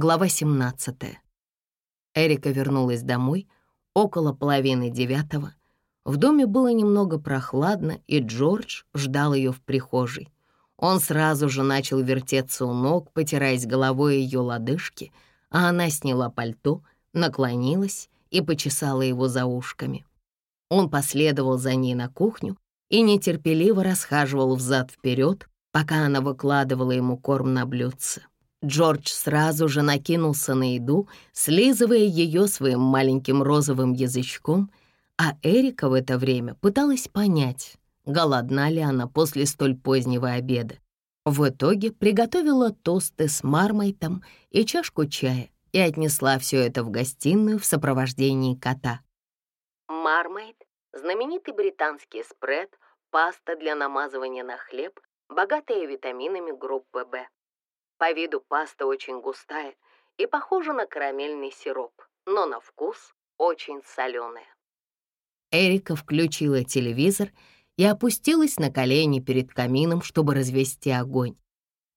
Глава 17. Эрика вернулась домой около половины девятого. В доме было немного прохладно, и Джордж ждал ее в прихожей. Он сразу же начал вертеться у ног, потираясь головой ее лодыжки, а она сняла пальто, наклонилась и почесала его за ушками. Он последовал за ней на кухню и нетерпеливо расхаживал взад-вперед, пока она выкладывала ему корм на блюдце. Джордж сразу же накинулся на еду, слизывая ее своим маленьким розовым язычком, а Эрика в это время пыталась понять, голодна ли она после столь позднего обеда. В итоге приготовила тосты с мармайтом и чашку чая и отнесла все это в гостиную в сопровождении кота. Мармайт — знаменитый британский спред, паста для намазывания на хлеб, богатая витаминами группы В. По виду паста очень густая и похожа на карамельный сироп, но на вкус очень соленая. Эрика включила телевизор и опустилась на колени перед камином, чтобы развести огонь.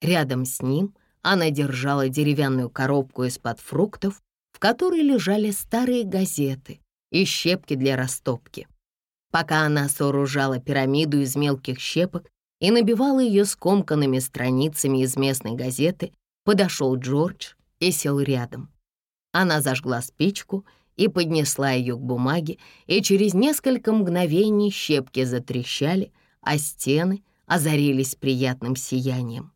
Рядом с ним она держала деревянную коробку из-под фруктов, в которой лежали старые газеты и щепки для растопки. Пока она сооружала пирамиду из мелких щепок, и набивала ее скомканными страницами из местной газеты, подошел Джордж и сел рядом. Она зажгла спичку и поднесла ее к бумаге, и через несколько мгновений щепки затрещали, а стены озарились приятным сиянием.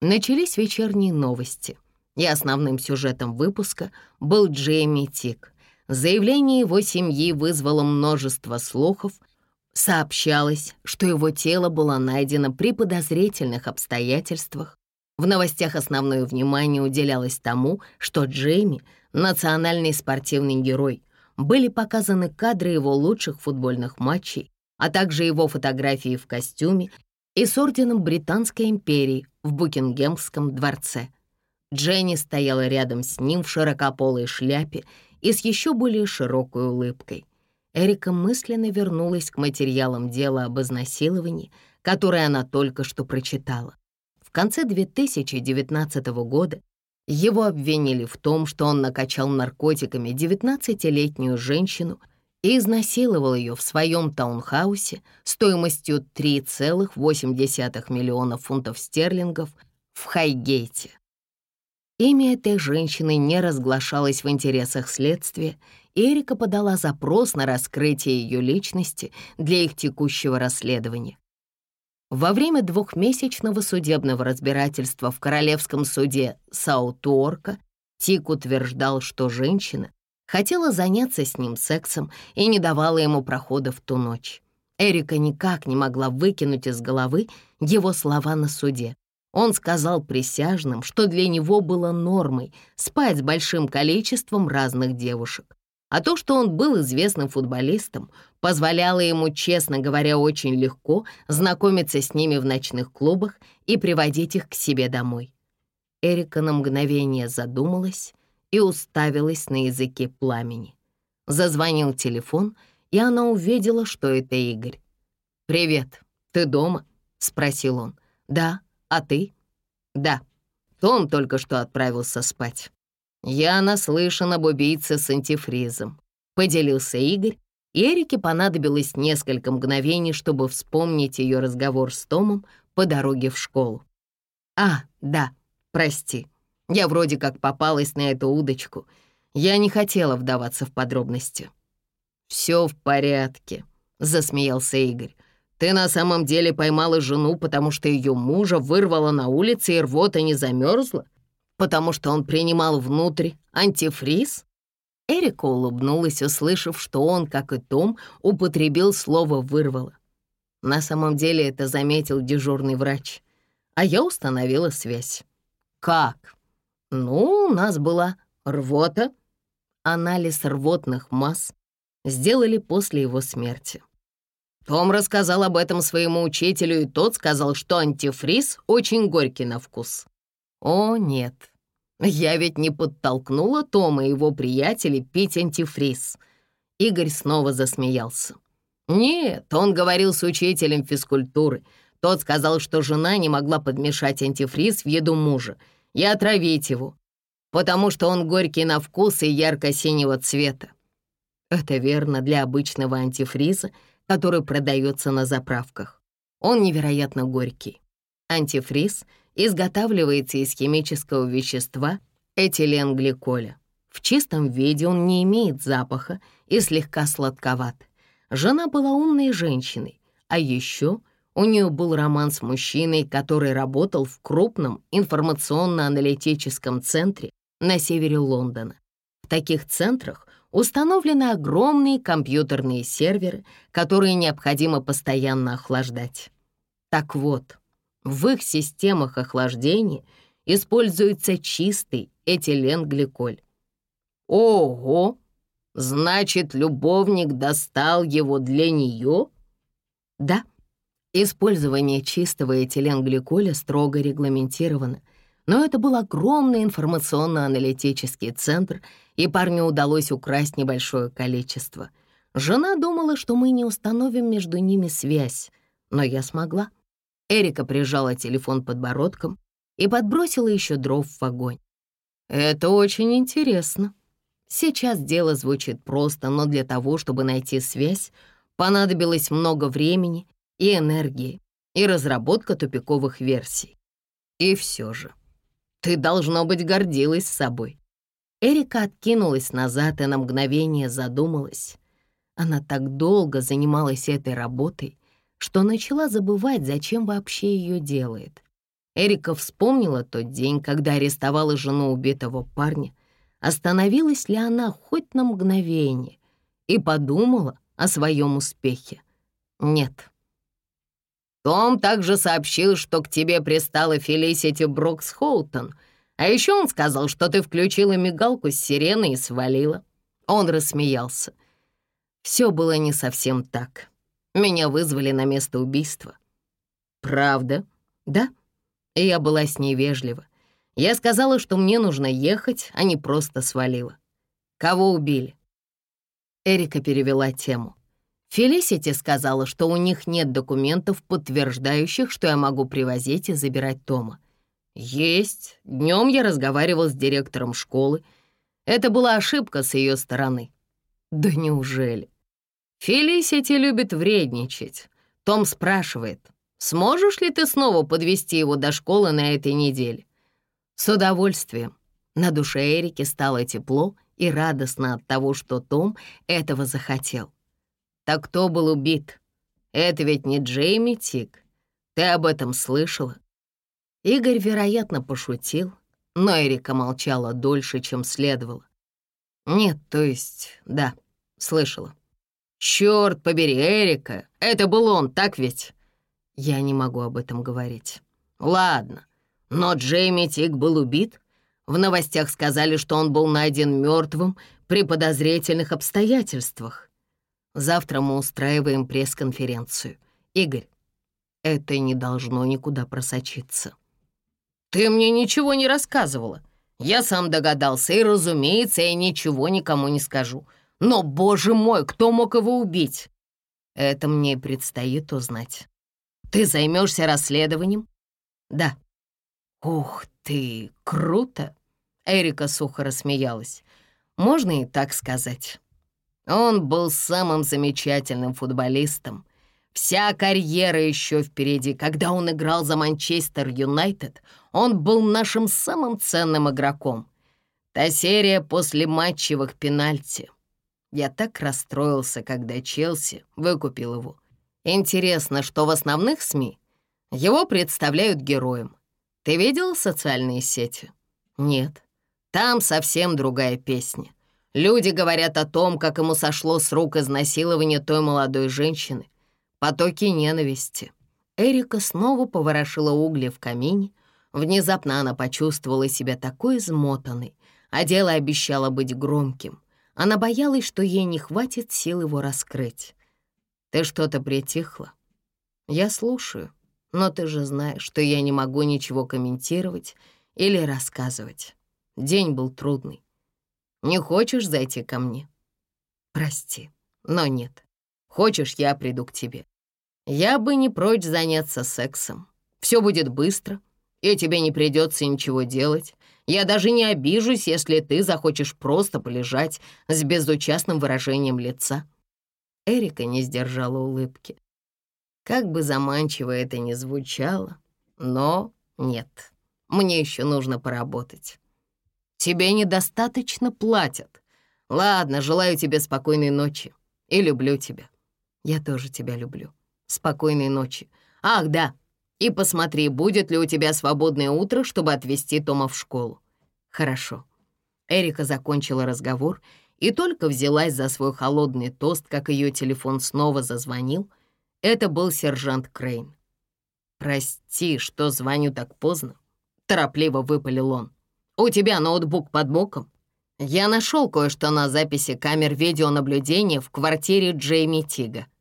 Начались вечерние новости, и основным сюжетом выпуска был Джейми Тик. Заявление его семьи вызвало множество слухов, Сообщалось, что его тело было найдено при подозрительных обстоятельствах. В новостях основное внимание уделялось тому, что Джейми — национальный спортивный герой. Были показаны кадры его лучших футбольных матчей, а также его фотографии в костюме и с орденом Британской империи в Букингемском дворце. Дженни стояла рядом с ним в широкополой шляпе и с еще более широкой улыбкой. Эрика мысленно вернулась к материалам дела об изнасиловании, которое она только что прочитала. В конце 2019 года его обвинили в том, что он накачал наркотиками 19-летнюю женщину и изнасиловал ее в своем таунхаусе стоимостью 3,8 миллионов фунтов стерлингов в Хайгейте. Имя этой женщины не разглашалось в интересах следствия, Эрика подала запрос на раскрытие ее личности для их текущего расследования. Во время двухмесячного судебного разбирательства в Королевском суде Саутуорка Тик утверждал, что женщина хотела заняться с ним сексом и не давала ему прохода в ту ночь. Эрика никак не могла выкинуть из головы его слова на суде. Он сказал присяжным, что для него было нормой спать с большим количеством разных девушек. А то, что он был известным футболистом, позволяло ему, честно говоря, очень легко знакомиться с ними в ночных клубах и приводить их к себе домой. Эрика на мгновение задумалась и уставилась на языке пламени. Зазвонил телефон, и она увидела, что это Игорь. «Привет, ты дома?» — спросил он. «Да, а ты?» «Да, Том только что отправился спать». «Я наслышан об убийце с антифризом», — поделился Игорь, и Эрике понадобилось несколько мгновений, чтобы вспомнить ее разговор с Томом по дороге в школу. «А, да, прости, я вроде как попалась на эту удочку. Я не хотела вдаваться в подробности». «Все в порядке», — засмеялся Игорь. «Ты на самом деле поймала жену, потому что ее мужа вырвало на улице и рвота не замерзла? Потому что он принимал внутрь антифриз?» Эрика улыбнулась, услышав, что он, как и Том, употребил слово «вырвало». На самом деле это заметил дежурный врач, а я установила связь. «Как?» «Ну, у нас была рвота». Анализ рвотных масс сделали после его смерти. Том рассказал об этом своему учителю, и тот сказал, что антифриз очень горький на вкус. О, нет, я ведь не подтолкнула Тома и его приятелей пить антифриз. Игорь снова засмеялся. Нет, он говорил с учителем физкультуры. Тот сказал, что жена не могла подмешать антифриз в еду мужа и отравить его. потому что он горький на вкус и ярко-синего цвета. Это верно для обычного антифриза, который продается на заправках. Он невероятно горький. Антифриз изготавливается из химического вещества этиленгликоля. В чистом виде он не имеет запаха и слегка сладковат. Жена была умной женщиной, а еще у нее был роман с мужчиной, который работал в крупном информационно-аналитическом центре на севере Лондона. В таких центрах установлены огромные компьютерные серверы, которые необходимо постоянно охлаждать. Так вот, в их системах охлаждения используется чистый этиленгликоль. Ого! Значит, любовник достал его для нее? Да. Использование чистого этиленгликоля строго регламентировано, но это был огромный информационно-аналитический центр, и парню удалось украсть небольшое количество. Жена думала, что мы не установим между ними связь, но я смогла. Эрика прижала телефон подбородком и подбросила еще дров в огонь. «Это очень интересно. Сейчас дело звучит просто, но для того, чтобы найти связь, понадобилось много времени и энергии и разработка тупиковых версий. И все же, ты, должно быть, гордилась собой. Эрика откинулась назад и на мгновение задумалась. Она так долго занималась этой работой, что начала забывать, зачем вообще ее делает. Эрика вспомнила тот день, когда арестовала жену убитого парня, остановилась ли она хоть на мгновение и подумала о своем успехе. Нет. Том также сообщил, что к тебе пристала Фелисити Брукс Хоутон, а еще он сказал, что ты включила мигалку с сиреной и свалила. Он рассмеялся. Все было не совсем так. Меня вызвали на место убийства. Правда? Да. И я была с ней вежлива. Я сказала, что мне нужно ехать, а не просто свалила. Кого убили? Эрика перевела тему. Фелисити сказала, что у них нет документов, подтверждающих, что я могу привозить и забирать Тома. Есть. Днем я разговаривал с директором школы. Это была ошибка с ее стороны. Да неужели? Фелисити любит вредничать. Том спрашивает, сможешь ли ты снова подвести его до школы на этой неделе? С удовольствием. На душе Эрики стало тепло и радостно от того, что Том этого захотел. Так кто был убит? Это ведь не Джейми Тик. Ты об этом слышала? Игорь, вероятно, пошутил, но Эрика молчала дольше, чем следовало. Нет, то есть, да, слышала. Черт побери, Эрика, это был он, так ведь? Я не могу об этом говорить. Ладно, но Джейми Тик был убит? В новостях сказали, что он был найден мертвым при подозрительных обстоятельствах. Завтра мы устраиваем пресс-конференцию. Игорь, это не должно никуда просочиться. Ты мне ничего не рассказывала. Я сам догадался, и, разумеется, я ничего никому не скажу. Но, боже мой, кто мог его убить? Это мне предстоит узнать. Ты займешься расследованием? Да. Ух ты, круто. Эрика сухо рассмеялась. Можно и так сказать. Он был самым замечательным футболистом. Вся карьера еще впереди. Когда он играл за Манчестер Юнайтед, он был нашим самым ценным игроком. Та серия после матчевых пенальти. Я так расстроился, когда Челси выкупил его. Интересно, что в основных СМИ его представляют героем. Ты видел социальные сети? Нет. Там совсем другая песня. Люди говорят о том, как ему сошло с рук изнасилование той молодой женщины. Потоки ненависти. Эрика снова поворошила угли в камине. Внезапно она почувствовала себя такой измотанной, а дело обещало быть громким. Она боялась, что ей не хватит сил его раскрыть. «Ты что-то притихла?» «Я слушаю, но ты же знаешь, что я не могу ничего комментировать или рассказывать. День был трудный. Не хочешь зайти ко мне? Прости, но нет. Хочешь, я приду к тебе. Я бы не прочь заняться сексом. Все будет быстро, и тебе не придется ничего делать. Я даже не обижусь, если ты захочешь просто полежать с безучастным выражением лица». Эрика не сдержала улыбки. Как бы заманчиво это ни звучало, но нет, мне еще нужно поработать. Тебе недостаточно платят. Ладно, желаю тебе спокойной ночи и люблю тебя. Я тоже тебя люблю. Спокойной ночи. Ах, да, и посмотри, будет ли у тебя свободное утро, чтобы отвезти Тома в школу. Хорошо. Эрика закончила разговор и только взялась за свой холодный тост, как ее телефон снова зазвонил. Это был сержант Крейн. «Прости, что звоню так поздно», — торопливо выпалил он. «У тебя ноутбук под боком?» Я нашел кое-что на записи камер видеонаблюдения в квартире Джейми Тига —